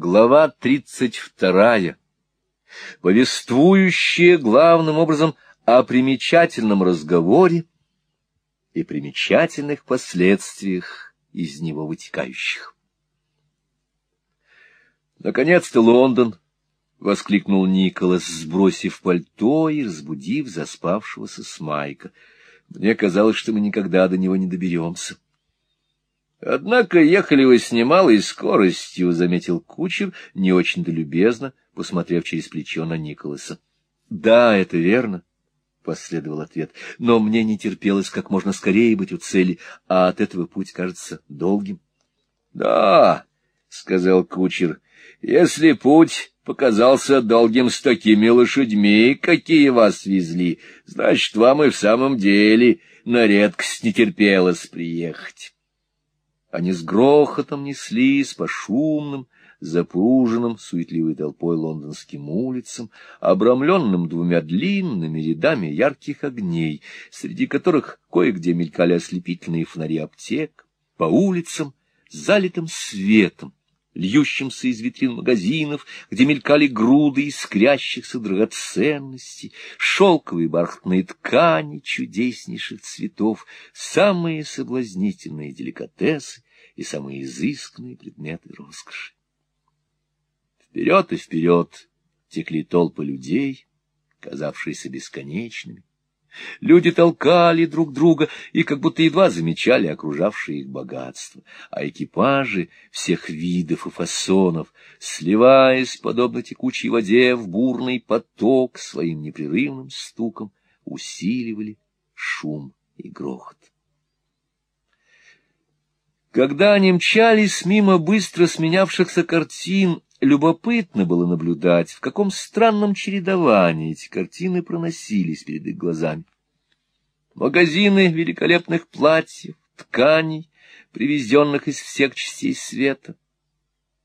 Глава тридцать вторая, повествующая главным образом о примечательном разговоре и примечательных последствиях из него вытекающих. Наконец-то Лондон, — воскликнул Николас, сбросив пальто и разбудив заспавшегося Смайка. Мне казалось, что мы никогда до него не доберемся. — Однако ехали вы с немалой скоростью, — заметил кучер, не очень-то любезно, посмотрев через плечо на Николаса. — Да, это верно, — последовал ответ, — но мне не терпелось как можно скорее быть у цели, а от этого путь кажется долгим. — Да, — сказал кучер, — если путь показался долгим с такими лошадьми, какие вас везли, значит, вам и в самом деле на редкость не терпелось приехать. Они с грохотом неслись по шумным, запруженным суетливой толпой лондонским улицам, обрамленным двумя длинными рядами ярких огней, среди которых кое-где мелькали ослепительные фонари аптек, по улицам, залитым светом, льющимся из витрин магазинов, где мелькали груды искрящихся драгоценностей, шелковые бархатные ткани чудеснейших цветов, самые соблазнительные деликатесы и самые изысканные предметы роскоши. Вперед и вперед текли толпы людей, казавшиеся бесконечными, Люди толкали друг друга и как будто едва замечали окружавшие их богатство, а экипажи всех видов и фасонов, сливаясь, подобно текучей воде, в бурный поток своим непрерывным стуком, усиливали шум и грохот. Когда они мчались мимо быстро сменявшихся картин, Любопытно было наблюдать, в каком странном чередовании эти картины проносились перед их глазами. Магазины великолепных платьев, тканей, привезенных из всех частей света,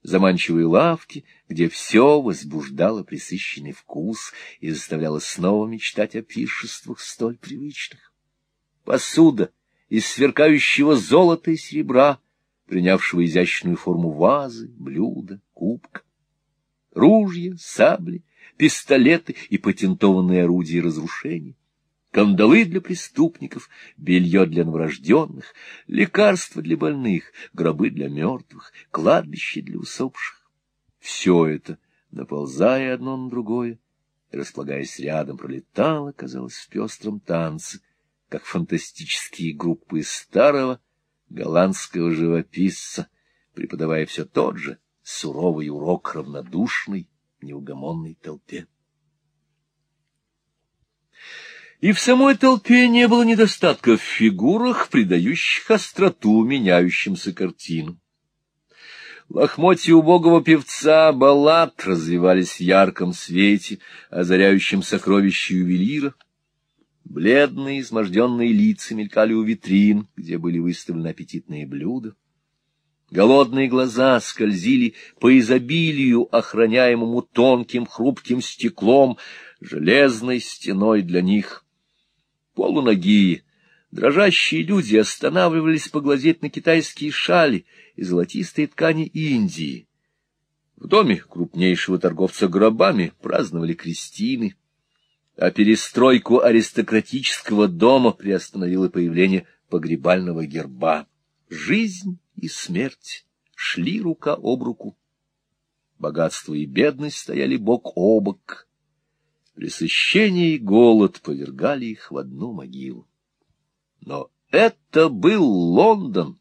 заманчивые лавки, где все возбуждало присыщенный вкус и заставляло снова мечтать о пиршествах столь привычных. Посуда из сверкающего золота и серебра, принявшего изящную форму вазы, блюда, кубка. Ружья, сабли, пистолеты и патентованные орудия разрушения, кандалы для преступников, белье для новорожденных, лекарства для больных, гробы для мертвых, кладбище для усопших. Все это, наползая одно на другое, и располагаясь рядом, пролетало, казалось, в пестром танце, как фантастические группы старого голландского живописца, преподавая все тот же суровый урок равнодушной, неугомонной толпе. И в самой толпе не было недостатка в фигурах, придающих остроту меняющимся картинам. Лохмотья убогого певца баллад развивались в ярком свете, озаряющем сокровища ювелира. Бледные, изможденные лица мелькали у витрин, где были выставлены аппетитные блюда. Голодные глаза скользили по изобилию, охраняемому тонким хрупким стеклом, железной стеной для них. Полуногие, дрожащие люди останавливались поглазеть на китайские шали и золотистые ткани Индии. В доме крупнейшего торговца гробами праздновали крестины, а перестройку аристократического дома приостановило появление погребального герба. Жизнь и смерть шли рука об руку. Богатство и бедность стояли бок о бок. Пресыщение и голод повергали их в одну могилу. Но это был Лондон.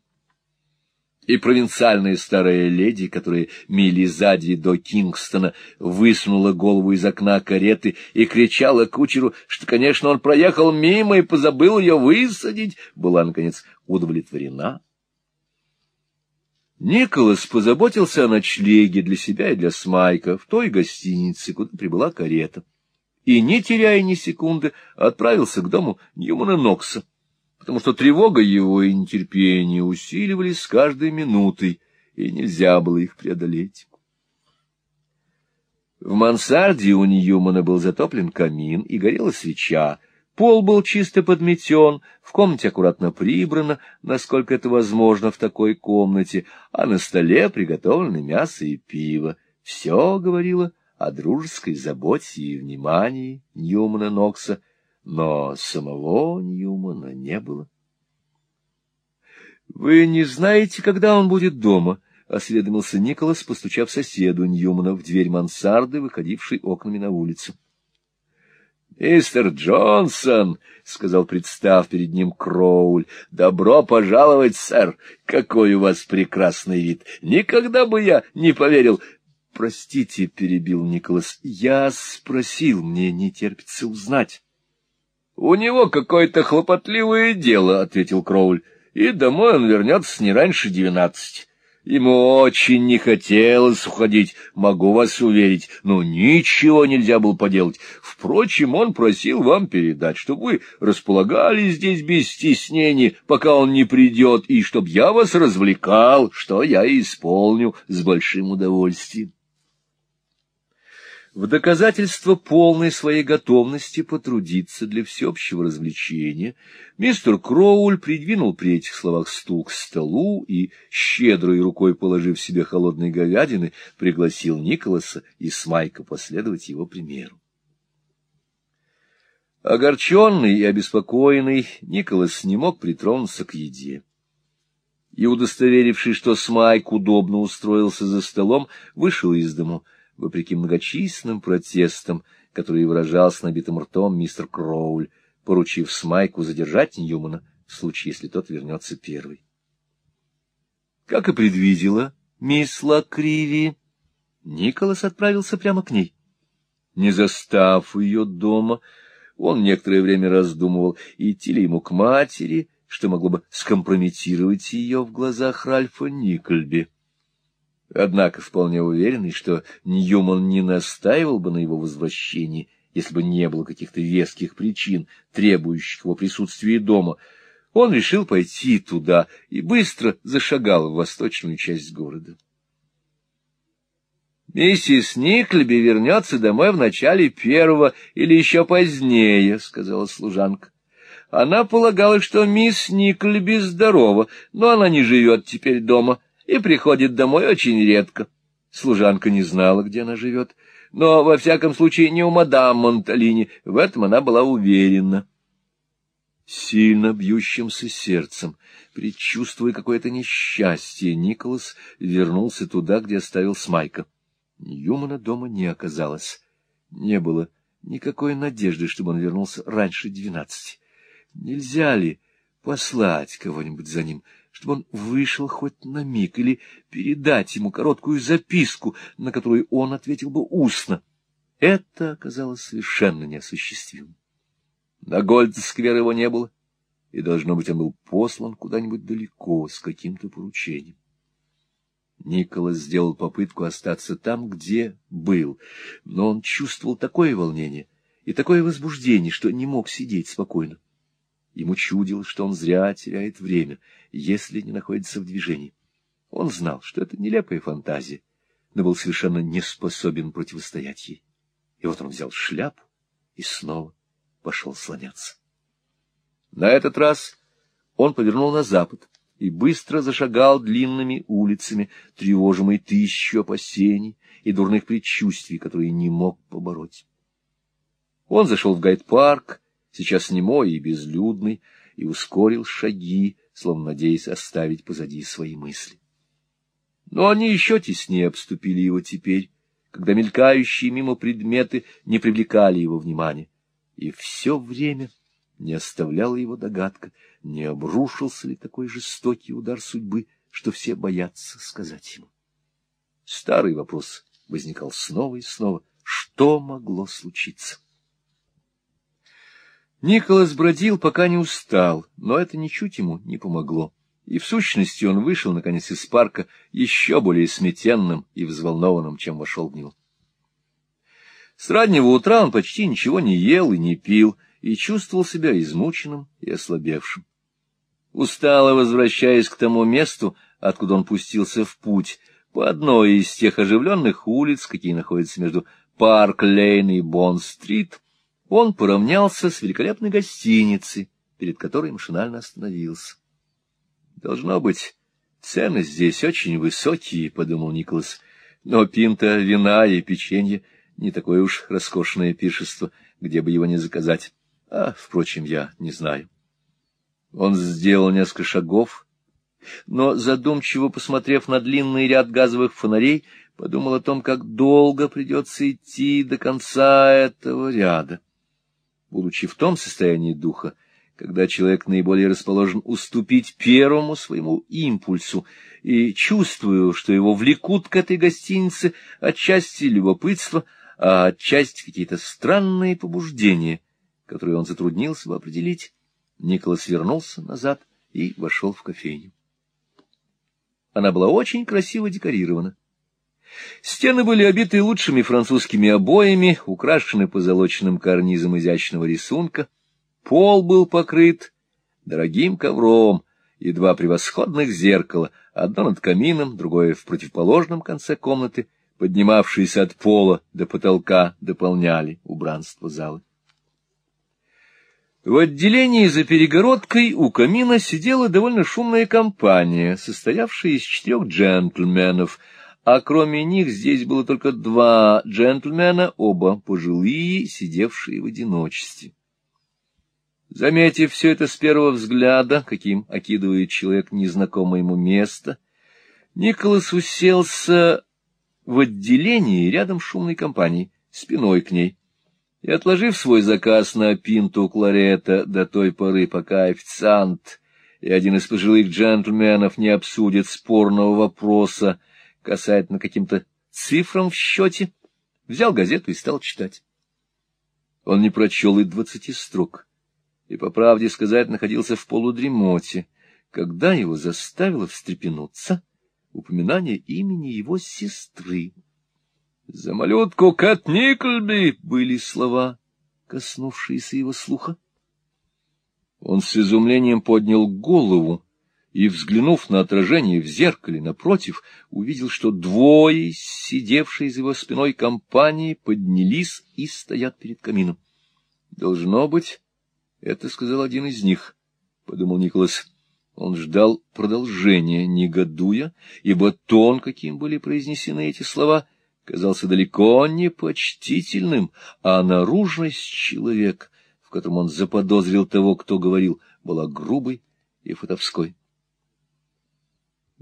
И провинциальная старая леди, которая мили сзади до Кингстона, высунула голову из окна кареты и кричала кучеру, что, конечно, он проехал мимо и позабыл ее высадить, была, наконец, удовлетворена. Николас позаботился о ночлеге для себя и для Смайка в той гостинице, куда прибыла карета, и, не теряя ни секунды, отправился к дому Ньюмана Нокса, потому что тревога его и нетерпение усиливались с каждой минутой, и нельзя было их преодолеть. В мансарде у Ньюмана был затоплен камин и горела свеча, Пол был чисто подметен, в комнате аккуратно прибрано, насколько это возможно в такой комнате, а на столе приготовлены мясо и пиво. Все говорило о дружеской заботе и внимании Ньюмана Нокса, но самого Ньюмана не было. — Вы не знаете, когда он будет дома? — осведомился Николас, постучав соседу Ньюмана в дверь мансарды, выходившей окнами на улицу. — Мистер Джонсон, — сказал, представ перед ним Кроуль, — добро пожаловать, сэр. Какой у вас прекрасный вид! Никогда бы я не поверил. — Простите, — перебил Николас, — я спросил, мне не терпится узнать. — У него какое-то хлопотливое дело, — ответил Кроуль, — и домой он вернется не раньше двенадцати. Ему очень не хотелось уходить, могу вас уверить, но ничего нельзя было поделать. Впрочем, он просил вам передать, чтобы вы располагали здесь без стеснения, пока он не придет, и чтоб я вас развлекал, что я исполню с большим удовольствием. В доказательство полной своей готовности потрудиться для всеобщего развлечения мистер Кроуль придвинул при этих словах стул к столу и, щедрой рукой положив себе холодной говядины, пригласил Николаса и Смайка последовать его примеру. Огорченный и обеспокоенный, Николас не мог притронуться к еде. И, удостоверившись, что Смайк удобно устроился за столом, вышел из дому — вопреки многочисленным протестам, которые выражал с набитым ртом мистер Кроуль, поручив Смайку задержать Ньюмана в случае, если тот вернется первый. Как и предвидела мисс Лакриви, Николас отправился прямо к ней. Не застав ее дома, он некоторое время раздумывал, идти ли ему к матери, что могло бы скомпрометировать ее в глазах Ральфа Никольби. Однако вполне уверенный, что Ньюман не настаивал бы на его возвращении, если бы не было каких-то веских причин, требующих его присутствия дома, он решил пойти туда и быстро зашагал в восточную часть города. «Миссис Никлеби вернется домой в начале первого или еще позднее», — сказала служанка. Она полагала, что мисс Никлеби здорова, но она не живет теперь дома и приходит домой очень редко. Служанка не знала, где она живет, но, во всяком случае, не у мадам Монталини, в этом она была уверена. Сильно бьющимся сердцем, предчувствуя какое-то несчастье, Николас вернулся туда, где оставил Смайка. Ньюмана дома не оказалось. Не было никакой надежды, чтобы он вернулся раньше двенадцати. Нельзя ли послать кого-нибудь за ним? — чтобы он вышел хоть на миг, или передать ему короткую записку, на которую он ответил бы устно. Это оказалось совершенно неосуществимым. На Гольдсквер его не было, и, должно быть, он был послан куда-нибудь далеко с каким-то поручением. Николас сделал попытку остаться там, где был, но он чувствовал такое волнение и такое возбуждение, что не мог сидеть спокойно. Ему чудилось, что он зря теряет время, если не находится в движении. Он знал, что это нелепая фантазия, но был совершенно не способен противостоять ей. И вот он взял шляпу и снова пошел слоняться. На этот раз он повернул на запад и быстро зашагал длинными улицами, тревожимый тысячу опасений и дурных предчувствий, которые не мог побороть. Он зашел в гайд-парк, сейчас немой и безлюдный, и ускорил шаги, словно надеясь оставить позади свои мысли. Но они еще теснее обступили его теперь, когда мелькающие мимо предметы не привлекали его внимания. И все время не оставляла его догадка, не обрушился ли такой жестокий удар судьбы, что все боятся сказать ему. Старый вопрос возникал снова и снова. Что могло случиться? Николас бродил, пока не устал, но это ничуть ему не помогло. И в сущности он вышел, наконец, из парка еще более сметенным и взволнованным, чем вошел в него. С раннего утра он почти ничего не ел и не пил, и чувствовал себя измученным и ослабевшим. Устало возвращаясь к тому месту, откуда он пустился в путь, по одной из тех оживленных улиц, какие находятся между Парк-Лейн и Бонд-стрит, он поравнялся с великолепной гостиницей, перед которой машинально остановился. Должно быть, цены здесь очень высокие, — подумал Николас, — но пинта вина и печенье — не такое уж роскошное пиршество, где бы его не заказать. А, впрочем, я не знаю. Он сделал несколько шагов, но, задумчиво посмотрев на длинный ряд газовых фонарей, подумал о том, как долго придется идти до конца этого ряда. Будучи в том состоянии духа, когда человек наиболее расположен уступить первому своему импульсу, и чувствую, что его влекут к этой гостинице отчасти любопытство, а отчасти какие-то странные побуждения, которые он затруднился бы определить, Николас вернулся назад и вошел в кофейню. Она была очень красиво декорирована. Стены были обиты лучшими французскими обоями, украшены позолоченным карнизом изящного рисунка — Пол был покрыт дорогим ковром, и два превосходных зеркала, одно над камином, другое в противоположном конце комнаты, поднимавшиеся от пола до потолка, дополняли убранство зала. В отделении за перегородкой у камина сидела довольно шумная компания, состоявшая из четырех джентльменов, а кроме них здесь было только два джентльмена, оба пожилые, сидевшие в одиночестве. Заметив все это с первого взгляда, каким окидывает человек незнакомое ему место, Николас уселся в отделении рядом с шумной компанией, спиной к ней, и, отложив свой заказ на пинту кларета до той поры, пока официант и один из пожилых джентльменов не обсудит спорного вопроса касательно каким-то цифрам в счете, взял газету и стал читать. Он не прочел и двадцати строк и, по правде сказать, находился в полудремоте, когда его заставило встрепенуться упоминание имени его сестры. «За малютку Кэт Никльби!» — были слова, коснувшиеся его слуха. Он с изумлением поднял голову и, взглянув на отражение в зеркале напротив, увидел, что двое, сидевшие за его спиной компании, поднялись и стоят перед камином. Должно быть, это сказал один из них, — подумал Николас. Он ждал продолжения, негодуя, ибо тон, каким были произнесены эти слова, казался далеко не почтительным, а наружность человека, в котором он заподозрил того, кто говорил, была грубой и фотовской.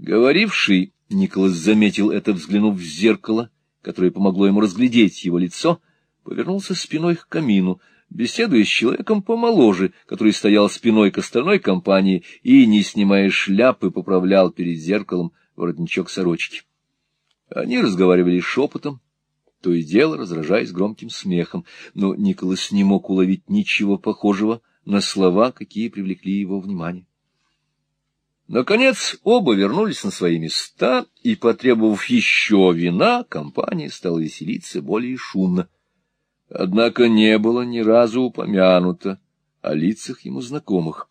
Говоривший, Николас заметил это, взглянув в зеркало, которое помогло ему разглядеть его лицо, повернулся спиной к камину, беседуя с человеком помоложе, который стоял спиной к остальной компании и, не снимая шляпы, поправлял перед зеркалом воротничок сорочки. Они разговаривали шепотом, то и дело разражаясь громким смехом, но Николас не мог уловить ничего похожего на слова, какие привлекли его внимание. Наконец оба вернулись на свои места, и, потребовав еще вина, компания стала веселиться более шумно. Однако не было ни разу упомянуто о лицах ему знакомых,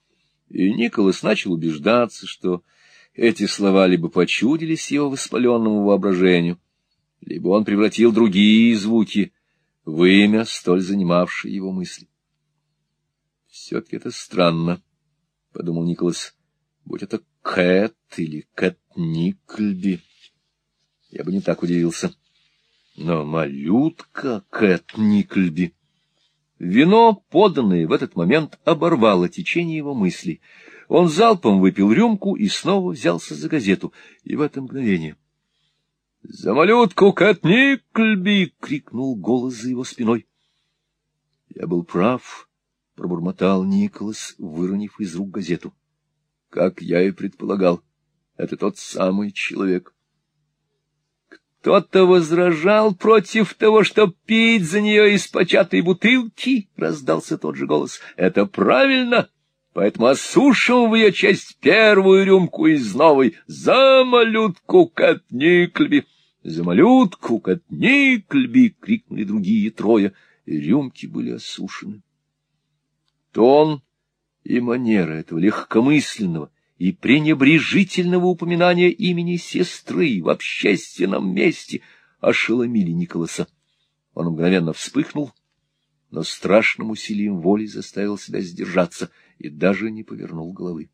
и Николас начал убеждаться, что эти слова либо почудились его воспаленному воображению, либо он превратил другие звуки в имя, столь занимавшее его мысли. «Все-таки это странно», — подумал Николас, — «будь это Кэт или Кэт Никльби, я бы не так удивился». Но малютка Кэт Никльби... Вино, поданное в этот момент, оборвало течение его мыслей. Он залпом выпил рюмку и снова взялся за газету. И в это мгновение... — За малютку Кэт Никльби! — крикнул голос за его спиной. — Я был прав, — пробормотал Николас, выронив из рук газету. — Как я и предполагал, это тот самый человек. — кто-то возражал против того, чтоб пить за нее из початой бутылки, — раздался тот же голос. — Это правильно, поэтому осушим в ее честь первую рюмку из новой. За малютку Кэт Никльби! За малютку Кэт Никльби! — крикнули другие трое, и рюмки были осушены. Тон и манера этого легкомысленного — и пренебрежительного упоминания имени сестры в общественном месте ошеломили Николаса. Он мгновенно вспыхнул, но страшным усилием воли заставил себя сдержаться и даже не повернул головы.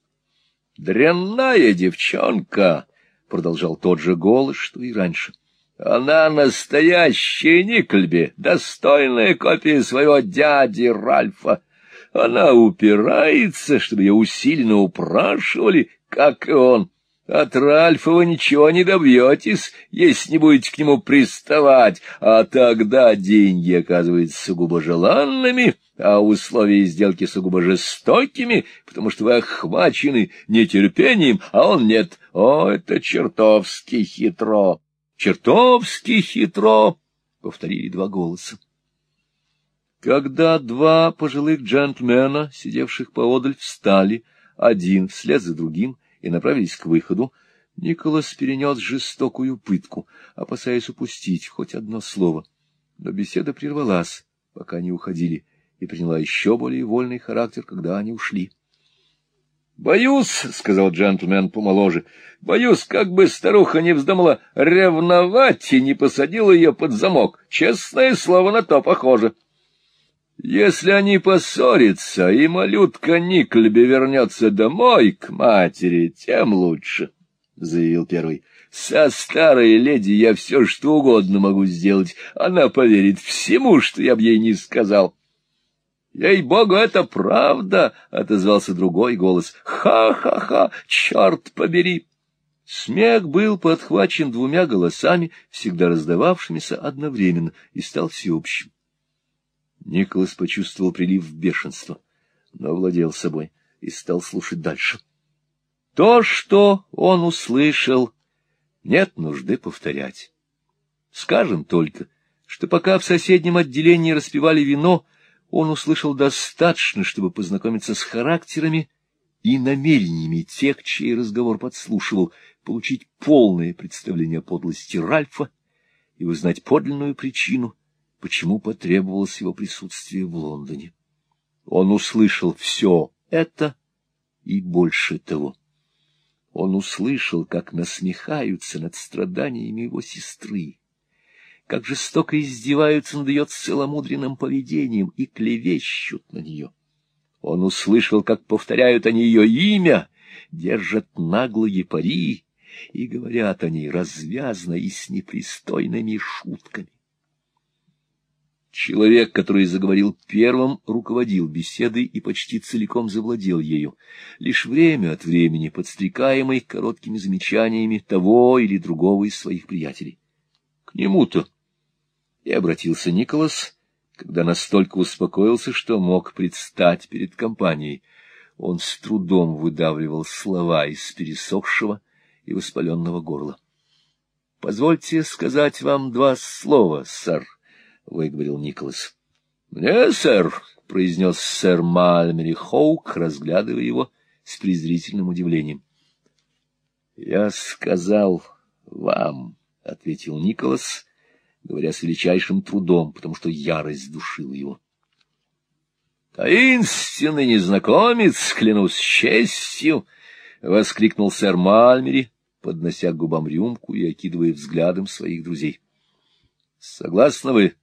— Дрянная девчонка! — продолжал тот же голос, что и раньше. — Она настоящая Никльби, достойная копия своего дяди Ральфа. Она упирается, чтобы ее усиленно упрашивали, как и он. От Ральфа вы ничего не добьетесь, если не будете к нему приставать, а тогда деньги оказываются сугубо желанными, а условия сделки сугубо жестокими, потому что вы охвачены нетерпением, а он нет. О, это чертовски хитро! Чертовски хитро! — повторили два голоса. Когда два пожилых джентльмена, сидевших поодаль, встали, один вслед за другим, и направились к выходу, Николас перенес жестокую пытку, опасаясь упустить хоть одно слово. Но беседа прервалась, пока они уходили, и приняла еще более вольный характер, когда они ушли. — Боюсь, — сказал джентльмен помоложе, — боюсь, как бы старуха не вздумала ревновать и не посадила ее под замок. Честное слово, на то похоже. — если они поссорятся, и малютка Никльби вернется домой к матери, тем лучше, — заявил первый. — Со старой леди я все что угодно могу сделать. Она поверит всему, что я б ей не сказал. — Ей-богу, это правда, — отозвался другой голос. Ха — черт побери! Смех был подхвачен двумя голосами, всегда раздававшимися одновременно, и стал всеобщим. Николас почувствовал прилив бешенства, но владел собой и стал слушать дальше. То, что он услышал, нет нужды повторять. Скажем только, что пока в соседнем отделении распивали вино, он услышал достаточно, чтобы познакомиться с характерами и намерениями тех, чей разговор подслушивал, получить полное представление о подлости Ральфа и узнать подлинную причину почему потребовалось его присутствие в Лондоне. Он услышал все это и больше того. Он услышал, как насмехаются над страданиями его сестры, как жестоко издеваются над ее целомудренным поведением и клевещут на нее. Он услышал, как повторяют они ее имя, держат наглые пари и говорят о ней развязно и с непристойными шутками. Человек, который заговорил первым, руководил беседой и почти целиком завладел ею, лишь время от времени подстрекаемый короткими замечаниями того или другого из своих приятелей. К нему-то и обратился Николас, когда настолько успокоился, что мог предстать перед компанией. Он с трудом выдавливал слова из пересохшего и воспаленного горла. — Позвольте сказать вам два слова, сэр. — выговорил Николас. — Мне, сэр, — произнес сэр Мальмери Хоук, разглядывая его с презрительным удивлением. — Я сказал вам, — ответил Николас, говоря с величайшим трудом, потому что ярость душила его. — Таинственный незнакомец, клянусь честью! — воскликнул сэр Мальмери, поднося к губам рюмку и окидывая взглядом своих друзей. — Согласны вы? —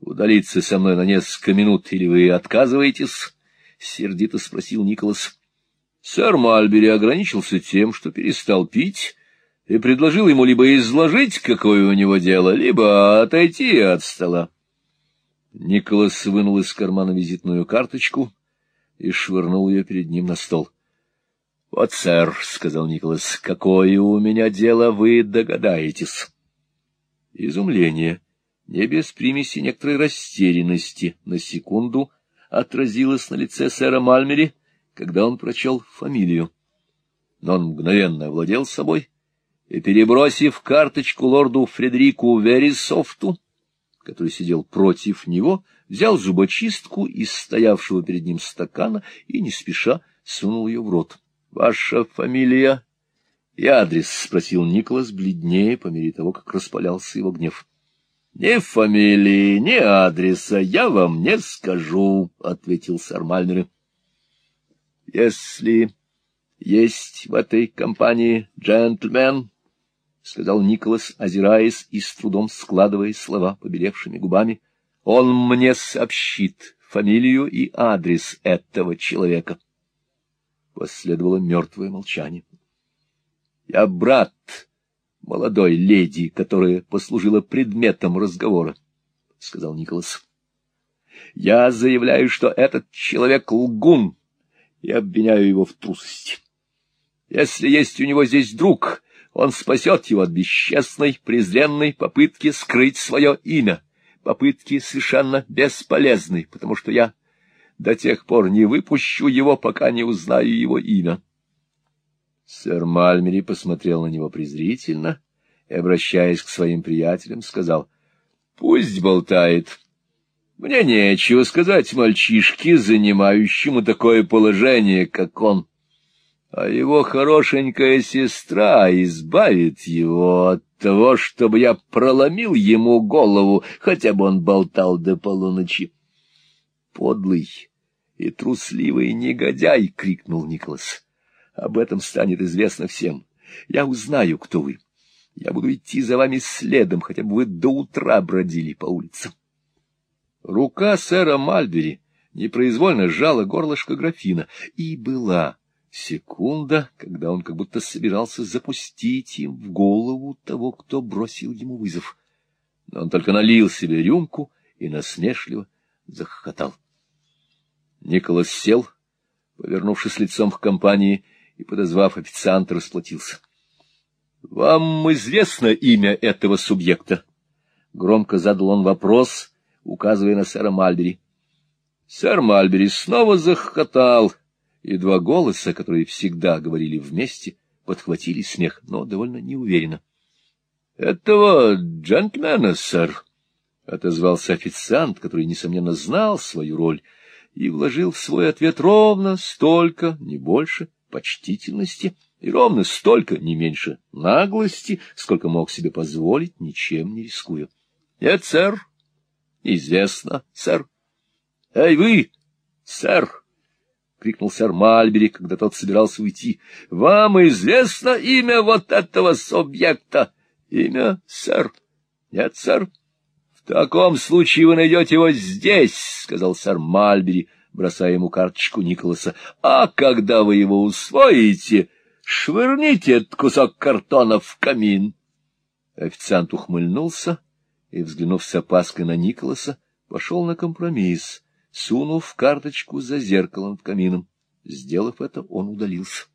удалиться со мной на несколько минут, или вы отказываетесь? — сердито спросил Николас. Сэр Мальбери ограничился тем, что перестал пить, и предложил ему либо изложить, какое у него дело, либо отойти от стола. Николас вынул из кармана визитную карточку и швырнул ее перед ним на стол. — Вот, сэр, — сказал Николас, — какое у меня дело, вы догадаетесь. Изумление не без примеси некоторой растерянности, на секунду отразилось на лице сэра Мальмери, когда он прочел фамилию. Но он мгновенно овладел собой и, перебросив карточку лорду Фредерику Верисофту, который сидел против него, взял зубочистку из стоявшего перед ним стакана и, не спеша, сунул ее в рот. — Ваша фамилия и адрес? — спросил Николас бледнее по мере того, как распалялся его гнев. Ни фамилии, ни адреса я вам не скажу, — ответил сэр Мальмери. — Если есть в этой компании джентльмен, — сказал Николас, озираясь и с трудом складывая слова побелевшими губами, — Он мне сообщит фамилию и адрес этого человека. Последовало мертвое молчание. Я брат молодой леди, которая послужила предметом разговора, — сказал Николас. Я заявляю, что этот человек лгун, и обвиняю его в трусости. Если есть у него здесь друг, он спасет его от бесчестной, презренной попытки скрыть свое имя, попытки совершенно бесполезной, потому что я до тех пор не выпущу его, пока не узнаю его имя. Сэр Мальмери посмотрел на него презрительно и, обращаясь к своим приятелям, сказал, — Пусть болтает. Мне нечего сказать мальчишке, занимающему такое положение, как он. А его хорошенькая сестра избавит его от того, чтобы я проломил ему голову, хотя бы он болтал до полуночи. Подлый и трусливый негодяй! — крикнул Николас. — Об этом станет известно всем. Я узнаю, кто вы. Я буду идти за вами следом, хотя бы вы до утра бродили по улицам. Рука сэра Мальбери непроизвольно сжала горлышко графина, и была секунда, когда он как будто собирался запустить им в голову того, кто бросил ему вызов. Но он только налил себе рюмку и насмешливо захохотал. Николас сел, повернувшись лицом к компании и, подозвав официанта, расплатился. — Вам известно имя этого субъекта? Громко задал он вопрос, указывая на сэра Мальбери. Сэр Мальбери снова захохотал, и два голоса, которые всегда говорили вместе, подхватили смех, но довольно неуверенно. — Этого джентльмена, сэр, — отозвался официант, который, несомненно, знал свою роль, — и вложил в свой ответ ровно столько, не больше, почтительности, и ровно столько, не меньше, наглости, сколько мог себе позволить, ничем не рискуя. — Нет, сэр. — Известно, сэр. — Эй, вы, сэр! — крикнул сэр Мальбери, когда тот собирался уйти. — Вам известно имя вот этого субъекта? — Имя, сэр? — Нет, сэр. — в таком случае вы найдете его здесь, — сказал сэр Мальбери, бросая ему карточку Николаса. — А когда вы его усвоите, швырните этот кусок картона в камин. Официант ухмыльнулся и, взглянув с опаской на Николаса, пошел на компромисс, сунув карточку за зеркалом в камином. Сделав это, он удалился.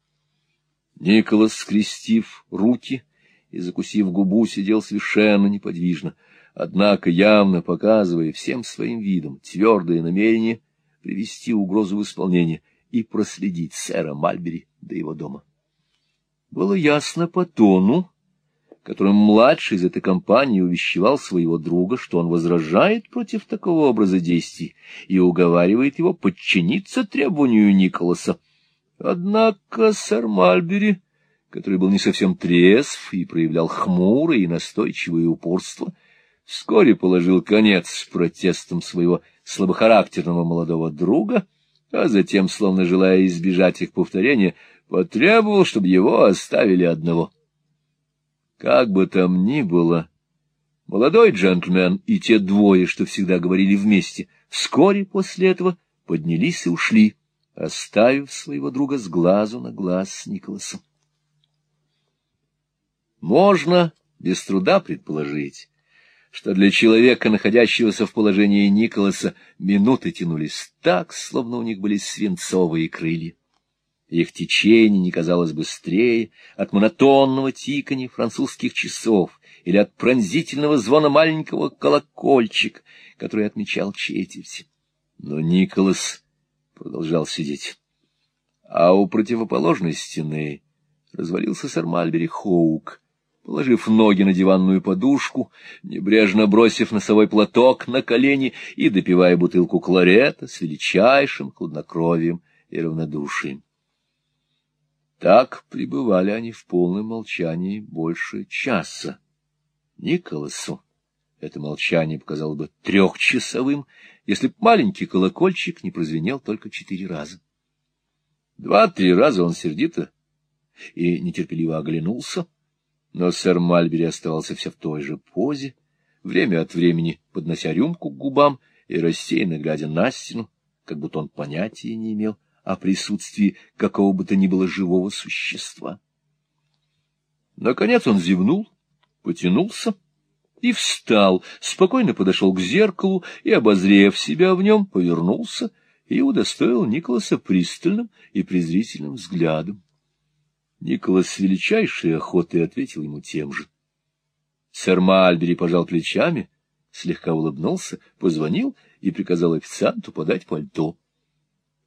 Николас, скрестив руки и закусив губу, сидел совершенно неподвижно — однако явно показывая всем своим видом твердое намерение привести угрозу в исполнение и проследить сэра Мальбери до его дома. Было ясно по тону, которым младший из этой компании увещевал своего друга, что он возражает против такого образа действий и уговаривает его подчиниться требованию Николаса. Однако сэр Мальбери, который был не совсем трезв и проявлял хмурое и настойчивое упорство, вскоре положил конец протестам своего слабохарактерного молодого друга, а затем, словно желая избежать их повторения, потребовал, чтобы его оставили одного. Как бы там ни было, молодой джентльмен и те двое, что всегда говорили вместе, вскоре после этого поднялись и ушли, оставив своего друга с глазу на глаз с Николасом. Можно без труда предположить, что для человека, находящегося в положении Николаса, минуты тянулись так, словно у них были свинцовые крылья. Их течение не казалось быстрее от монотонного тикания французских часов или от пронзительного звона маленького колокольчика, который отмечал четверть. Но Николас продолжал сидеть. А у противоположной стены развалился сэр Мальбери Хоук, положив ноги на диванную подушку, небрежно бросив носовой платок на колени и допивая бутылку кларета с величайшим хладнокровием и равнодушием. Так пребывали они в полном молчании больше часа. Николасу это молчание показалось бы трехчасовым, если б маленький колокольчик не прозвенел только четыре раза. Два-три раза он сердито и нетерпеливо оглянулся, но сэр Мальбери оставался все в той же позе, время от времени поднося рюмку к губам и рассеянно глядя на стену, как будто он понятия не имел о присутствии какого бы то ни было живого существа. Наконец он зевнул, потянулся и встал, спокойно подошел к зеркалу и, обозрев себя в нем, повернулся и удостоил Николаса пристальным и презрительным взглядом. Николас с величайшей охотой ответил ему тем же. Сэр Мальбери пожал плечами, слегка улыбнулся, позвонил и приказал официанту подать пальто.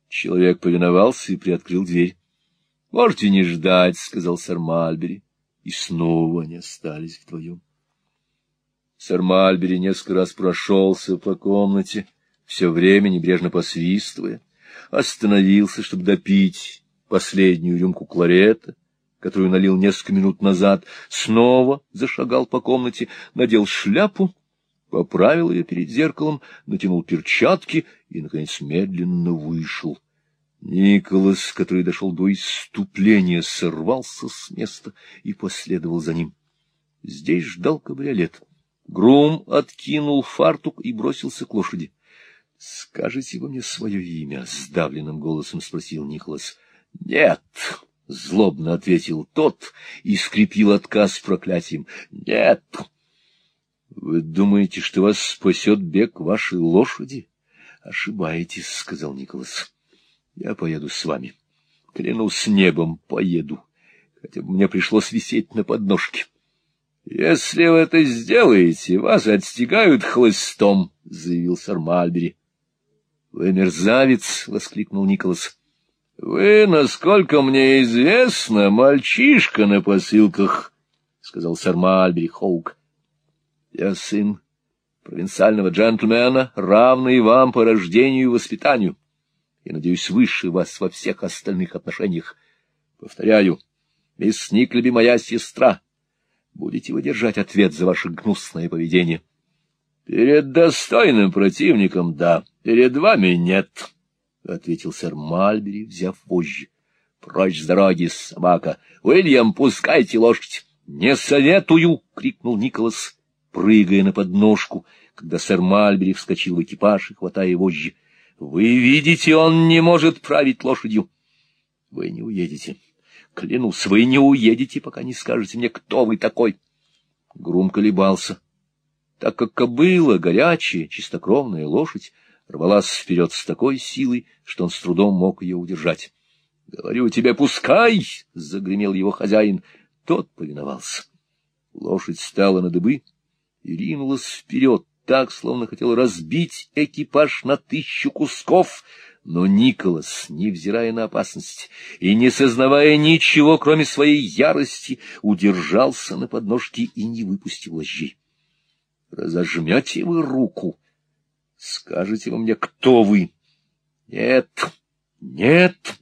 Человек повиновался и приоткрыл дверь. — Можете не ждать, — сказал сэр Мальбери. И снова они остались вдвоем. Сэр Мальбери несколько раз прошелся по комнате, все время небрежно посвистывая, остановился, чтобы допить последнюю рюмку кларета, которую налил несколько минут назад, снова зашагал по комнате, надел шляпу, поправил ее перед зеркалом, натянул перчатки и, наконец, медленно вышел. Николас, который дошел до иступления, сорвался с места и последовал за ним. Здесь ждал кабриолет. Грум откинул фартук и бросился к лошади. — Скажите вы мне свое имя? — сдавленным голосом спросил Николас. — Нет, — злобно ответил тот и скрепил отказ проклятием. — Нет. — Вы думаете, что вас спасет бег вашей лошади? — Ошибаетесь, — сказал Николас. — Я поеду с вами. Клянусь небом, поеду. Хотя бы мне пришлось висеть на подножке. — Если вы это сделаете, вас отстегают хлыстом, — заявил сэр Мальбери. — Вы мерзавец! — воскликнул Николас. — Вы, насколько мне известно, мальчишка на посылках, — сказал сэр Мальбери Хоук. — Я сын провинциального джентльмена, равный вам по рождению и воспитанию, и, надеюсь, выше вас во всех остальных отношениях. Повторяю, мисс Никлеби моя сестра, будете вы держать ответ за ваше гнусное поведение. — Перед достойным противником — да, перед вами — нет, — ответил сэр Мальбери, взяв вожжи. — Прочь с дороги, собака! Уильям, пускайте лошадь! — Не советую! — крикнул Николас, прыгая на подножку, когда сэр Мальбери вскочил в экипаж и хватая вожжи. — Вы видите, он не может править лошадью. — Вы не уедете. — Клянусь, вы не уедете, пока не скажете мне, кто вы такой. Грум колебался, так как кобыла, горячая, чистокровная лошадь, рвалась вперед с такой силой, что он с трудом мог ее удержать. — Говорю тебе, пускай! — загремел его хозяин. Тот повиновался. Лошадь стала на дыбы и ринулась вперед, так, словно хотел разбить экипаж на тысячу кусков, но Николас, невзирая на опасность и не сознавая ничего, кроме своей ярости, удержался на подножке и не выпустил вожжей. — Разожмете вы руку? Скажете вы мне, кто вы? — Нет, нет.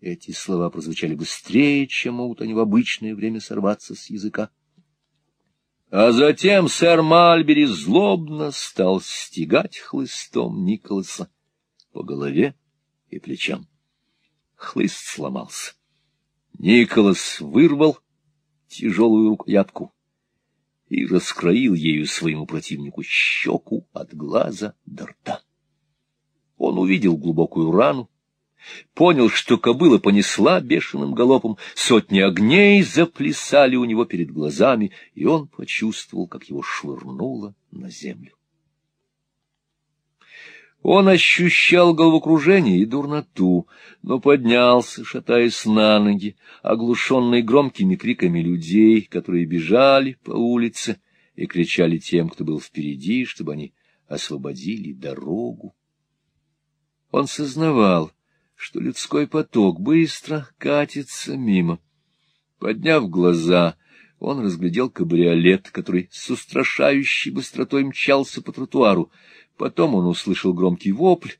Эти слова прозвучали быстрее, чем могут они в обычное время сорваться с языка. А затем сэр Мальбери злобно стал стегать хлыстом Николаса по голове и плечам. Хлыст сломался. Николас вырвал тяжелую рукоятку и раскроил ею своему противнику щеку от глаза до рта. Он увидел глубокую рану, понял, что кобыла понесла бешеным галопом, сотни огней заплясали у него перед глазами, и он почувствовал, как его швырнуло на землю. Он ощущал головокружение и дурноту, но поднялся, шатаясь на ноги, оглушенный громкими криками людей, которые бежали по улице и кричали тем, кто был впереди, чтобы они освободили дорогу. Он сознавал, что людской поток быстро катится мимо. Подняв глаза, он разглядел кабриолет, который с устрашающей быстротой мчался по тротуару. Потом он услышал громкий вопль,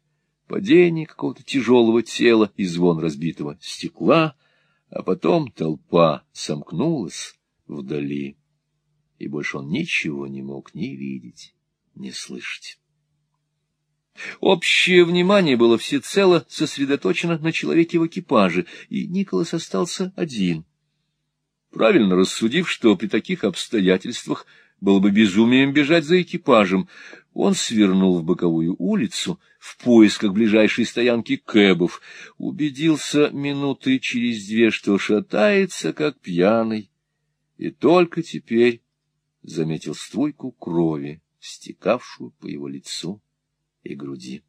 падение какого-то тяжелого тела и звон разбитого стекла, а потом толпа сомкнулась вдали, и больше он ничего не мог ни видеть, ни слышать. Общее внимание было всецело сосредоточено на человеке в экипаже, и Николас остался один. Правильно рассудив, что при таких обстоятельствах было бы безумием бежать за экипажем. Он свернул в боковую улицу в поисках ближайшей стоянки кэбов, убедился минуты через две, что шатается, как пьяный, и только теперь заметил струйку крови, стекавшую по его лицу и груди.